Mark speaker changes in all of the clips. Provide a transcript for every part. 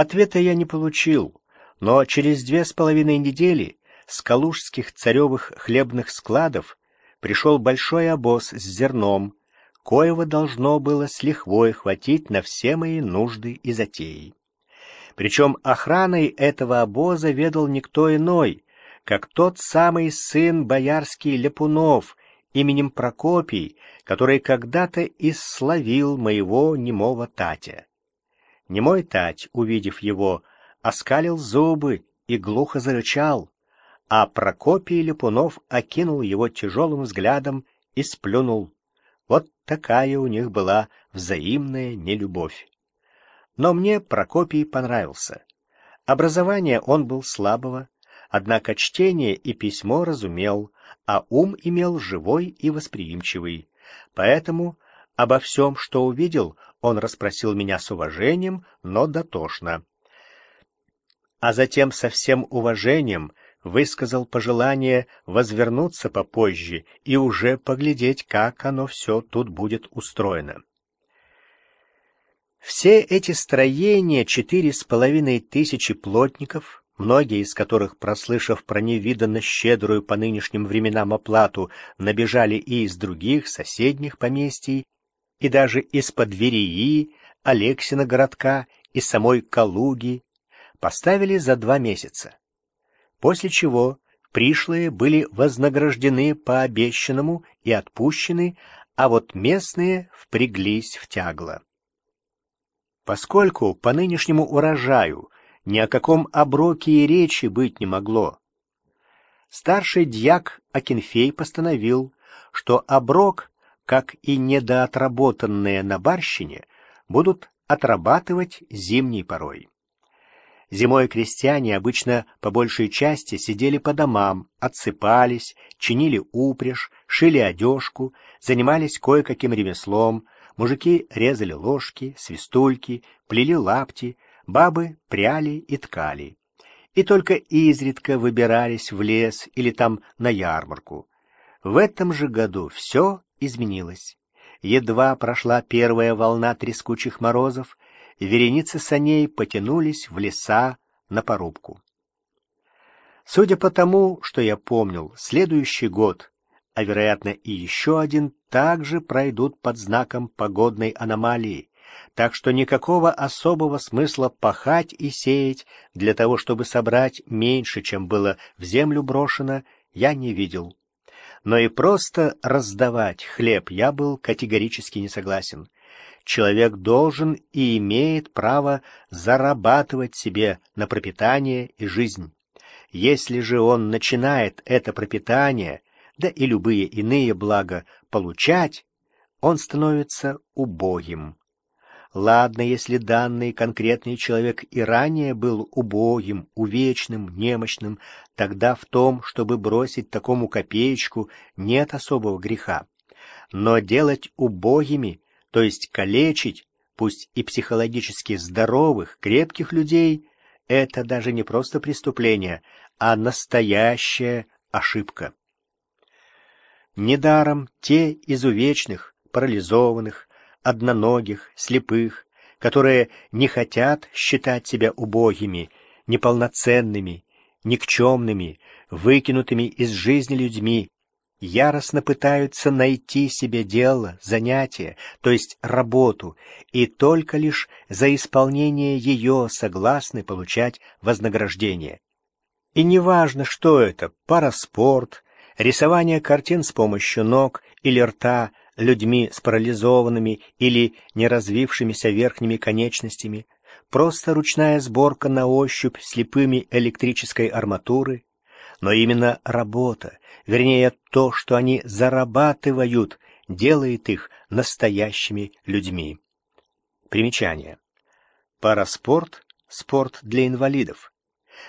Speaker 1: Ответа я не получил, но через две с половиной недели с калужских царевых хлебных складов пришел большой обоз с зерном, коего должно было с лихвой хватить на все мои нужды и затеи. Причем охраной этого обоза ведал никто иной, как тот самый сын боярский Ляпунов, именем Прокопий, который когда-то исславил моего немого Татя. Немой Тать, увидев его, оскалил зубы и глухо зарычал, а Прокопий Ляпунов окинул его тяжелым взглядом и сплюнул. Вот такая у них была взаимная нелюбовь. Но мне Прокопий понравился. Образование он был слабого, однако чтение и письмо разумел, а ум имел живой и восприимчивый. Поэтому обо всем, что увидел, он расспросил меня с уважением, но дотошно. А затем со всем уважением высказал пожелание возвернуться попозже и уже поглядеть, как оно все тут будет устроено. Все эти строения, четыре с половиной тысячи плотников, многие из которых, прослышав про невиданно щедрую по нынешним временам оплату, набежали и из других соседних поместий, и даже из-под Вереи, Алексина городка и самой Калуги, поставили за два месяца после чего пришлые были вознаграждены по обещанному и отпущены, а вот местные впряглись в тягло. Поскольку по нынешнему урожаю ни о каком оброке и речи быть не могло, старший дьяк Акинфей постановил, что оброк, как и недоотработанные на барщине, будут отрабатывать зимней порой. Зимой крестьяне обычно по большей части сидели по домам, отсыпались, чинили упряжь, шили одежку, занимались кое-каким ремеслом, мужики резали ложки, свистульки, плели лапти, бабы пряли и ткали. И только изредка выбирались в лес или там на ярмарку. В этом же году все изменилось. Едва прошла первая волна трескучих морозов, вереницы саней потянулись в леса на порубку. Судя по тому, что я помнил, следующий год, а, вероятно, и еще один, также пройдут под знаком погодной аномалии, так что никакого особого смысла пахать и сеять для того, чтобы собрать меньше, чем было в землю брошено, я не видел. Но и просто раздавать хлеб я был категорически не согласен человек должен и имеет право зарабатывать себе на пропитание и жизнь. Если же он начинает это пропитание, да и любые иные блага получать, он становится убогим. Ладно, если данный конкретный человек и ранее был убогим, увечным, немощным, тогда в том, чтобы бросить такому копеечку, нет особого греха. Но делать убогими то есть калечить, пусть и психологически здоровых, крепких людей, это даже не просто преступление, а настоящая ошибка. Недаром те изувечных, парализованных, одноногих, слепых, которые не хотят считать себя убогими, неполноценными, никчемными, выкинутыми из жизни людьми, яростно пытаются найти себе дело, занятие, то есть работу, и только лишь за исполнение ее согласны получать вознаграждение. И неважно, что это — параспорт, рисование картин с помощью ног или рта людьми с парализованными или неразвившимися верхними конечностями, просто ручная сборка на ощупь слепыми электрической арматуры, но именно работа, вернее то, что они зарабатывают, делает их настоящими людьми. Примечание. Параспорт – спорт для инвалидов.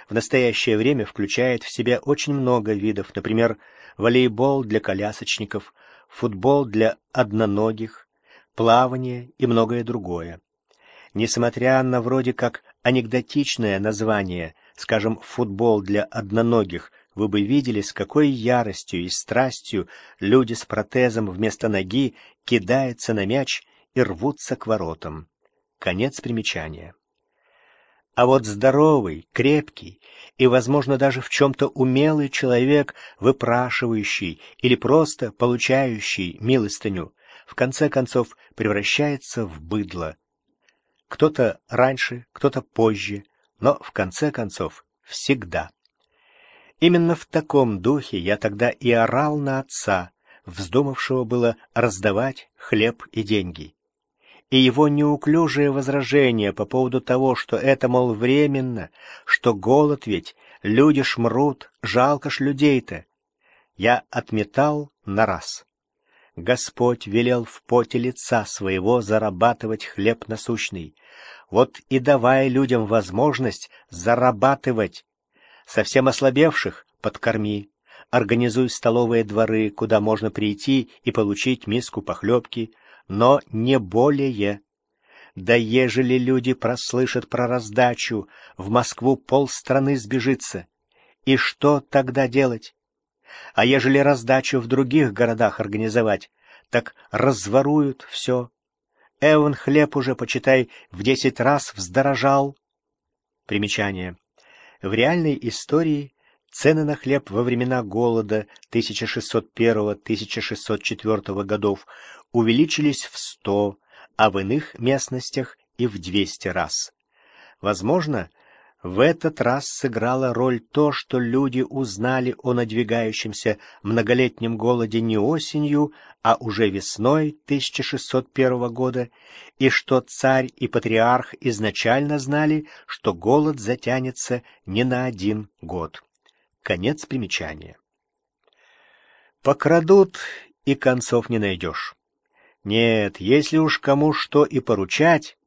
Speaker 1: В настоящее время включает в себя очень много видов, например, волейбол для колясочников, футбол для одноногих, плавание и многое другое. Несмотря на вроде как анекдотичное название, скажем, футбол для одноногих, вы бы видели, с какой яростью и страстью люди с протезом вместо ноги кидаются на мяч и рвутся к воротам. Конец примечания. А вот здоровый, крепкий и, возможно, даже в чем-то умелый человек, выпрашивающий или просто получающий милостыню, в конце концов превращается в быдло. Кто-то раньше, кто-то позже, но в конце концов всегда. Именно в таком духе я тогда и орал на отца, вздумавшего было раздавать хлеб и деньги. И его неуклюжее возражение по поводу того, что это, мол, временно, что голод ведь, люди шмрут, жалко ж людей-то, я отметал на раз. Господь велел в поте лица своего зарабатывать хлеб насущный. Вот и давай людям возможность зарабатывать, Совсем ослабевших подкорми. Организуй столовые дворы, куда можно прийти и получить миску похлебки, но не более. Да ежели люди прослышат про раздачу, в Москву полстраны сбежится. И что тогда делать? А ежели раздачу в других городах организовать, так разворуют все. Эван хлеб уже, почитай, в десять раз вздорожал. Примечание. В реальной истории цены на хлеб во времена голода 1601-1604 годов увеличились в 100, а в иных местностях и в 200 раз. Возможно, в этот раз сыграла роль то, что люди узнали о надвигающемся многолетнем голоде не осенью, а уже весной 1601 года, и что царь и патриарх изначально знали, что голод затянется не на один год. Конец примечания. Покрадут, и концов не найдешь. Нет, если уж кому что и поручать,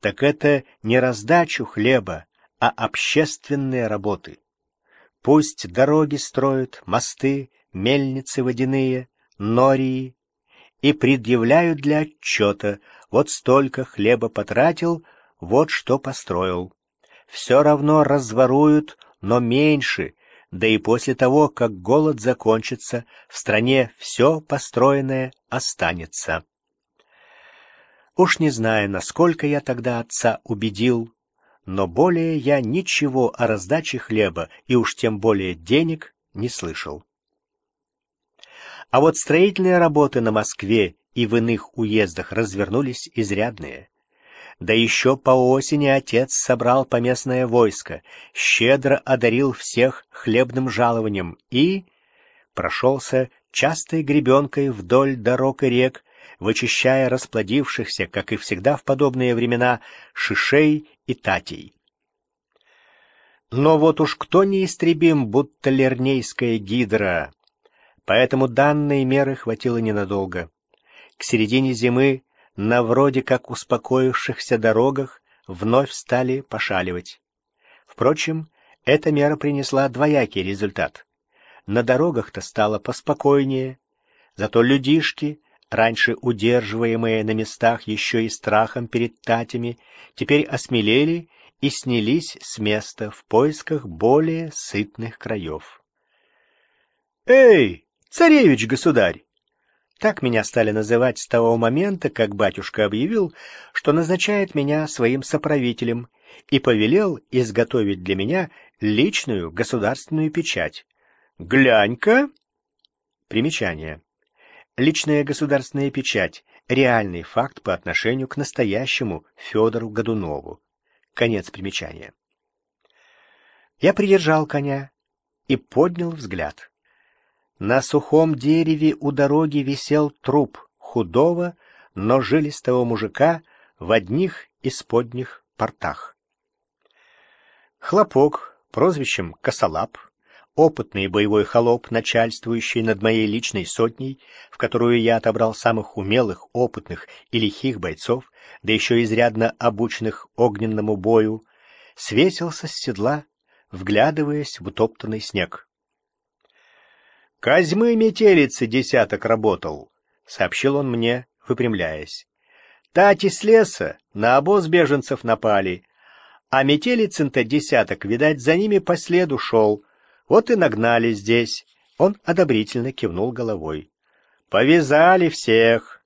Speaker 1: так это не раздачу хлеба, а общественные работы. Пусть дороги строят, мосты, мельницы водяные, нории, и предъявляют для отчета, вот столько хлеба потратил, вот что построил. Все равно разворуют, но меньше, да и после того, как голод закончится, в стране все построенное останется. Уж не знаю, насколько я тогда отца убедил, но более я ничего о раздаче хлеба и уж тем более денег не слышал. А вот строительные работы на Москве и в иных уездах развернулись изрядные. Да еще по осени отец собрал поместное войско, щедро одарил всех хлебным жалованием и прошелся частой гребенкой вдоль дорог и рек, вычищая расплодившихся, как и всегда в подобные времена, шишей и татей. Но вот уж кто неистребим, будто лернейская гидра, поэтому данной меры хватило ненадолго. К середине зимы на вроде как успокоившихся дорогах вновь стали пошаливать. Впрочем, эта мера принесла двоякий результат. На дорогах-то стало поспокойнее, зато людишки, раньше удерживаемые на местах еще и страхом перед татями, теперь осмелели и снялись с места в поисках более сытных краев. «Эй, царевич-государь!» Так меня стали называть с того момента, как батюшка объявил, что назначает меня своим соправителем и повелел изготовить для меня личную государственную печать. «Глянь-ка!» Примечание. Личная государственная печать — реальный факт по отношению к настоящему Федору Годунову. Конец примечания. Я придержал коня и поднял взгляд. На сухом дереве у дороги висел труп худого, но жилистого мужика в одних исподних портах. Хлопок, прозвищем Косолап, опытный боевой холоп, начальствующий над моей личной сотней, в которую я отобрал самых умелых, опытных и лихих бойцов, да еще изрядно обученных огненному бою, свесился с седла, вглядываясь в утоптанный снег. «Козьмы метелицы десяток работал», — сообщил он мне, выпрямляясь. «Тати с леса на обоз беженцев напали, а метелицын-то десяток, видать, за ними по следу шел, вот и нагнали здесь. Он одобрительно кивнул головой. Повязали всех.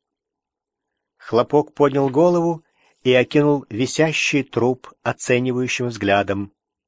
Speaker 1: Хлопок поднял голову и окинул висящий труп оценивающим взглядом.